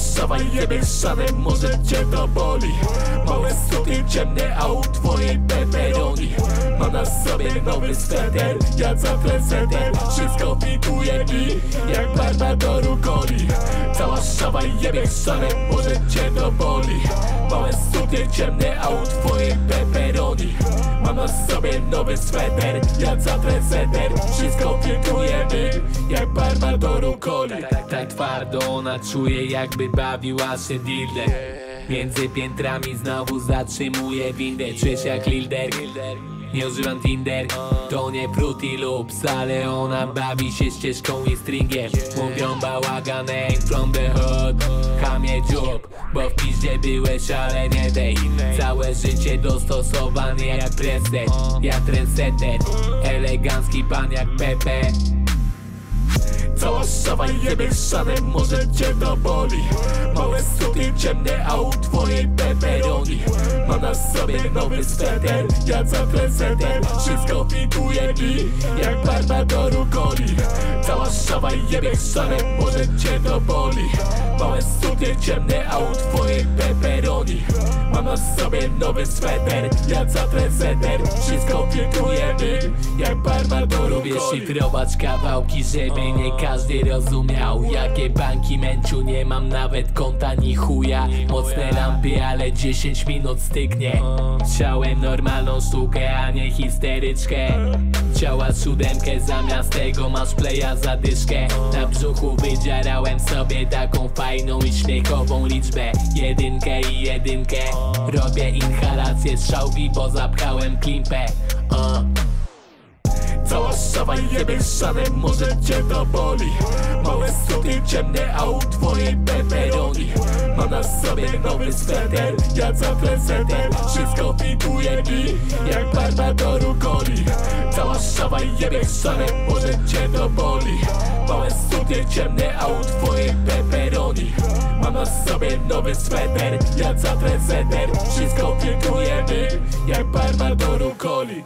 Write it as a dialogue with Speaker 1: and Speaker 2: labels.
Speaker 1: Cała szawa jebie szanem, może cię to boli. Małe suki, ciemne, a u twojej peperoni. Ma na sobie nowy sweter, ja za prezeter Wszystko fituje mi, jak barba do rukoli. Cała szawa jebie szanem, może cię to boli. Małe suki, ciemne, a u twojej peperoni. Mam na sobie nowy sweter, ja za prezeter Wszystko fituje mi, jak barba do rukoli
Speaker 2: Tak twardo ona czuje jakby bawiła się dealer Między piętrami znowu zatrzymuje windę. Czujesz jak Lilder? Nie używam Tinder. To nie Fruity Loops Ale ona bawi się ścieżką i stringiem. Mówią bałagan ain't from the hood. Chamie dziób Bo w piździe byłeś ale nie dej Całe życie dostosowany jak preset. Ja trendsetter. Elegancki pan jak Pepe
Speaker 1: Cała szawa jebie szanem, może cię to boli Małe suki ciemne, a u twojej peperoni Ma na sobie nowy sweter, ja za prezeter Wszystko fituje mi, jak barba do Cała szawa jebie szanem, może cię to boli Małe suki ciemne, twojej peperoni Mam na sobie nowy sweter, ja za prezeter Wszystko fituje mi, jak barba do
Speaker 2: Lubię szyfrować kawałki, żeby nie każdy rozumiał Jakie banki męciu, nie mam nawet konta ni chuja. Mocne lampy, ale 10 minut stygnie. Chciałem normalną sztukę, a nie histeryczkę. Chciała siódemkę, zamiast tego masz playa za dyszkę. Na brzuchu wydzierałem sobie taką fajną i śmiechową liczbę. Jedynkę i jedynkę. Robię inhalację strzałki, bo zapchałem klimpę uh.
Speaker 1: Cała szawa jebie szanem, może cię to boli. Małe suki ciemne, a u twojej peperoni. Ma na sobie nowy sweter, ja za prezeter Wszystko fituje mi, jak barba do rukoli. Cała szawa jebie szanem, może cię to boli. Małe suki ciemne, a u twojej peperoni. Ma na sobie nowy sweter, ja za prezeter Wszystko fituje mi, jak barba do rukoli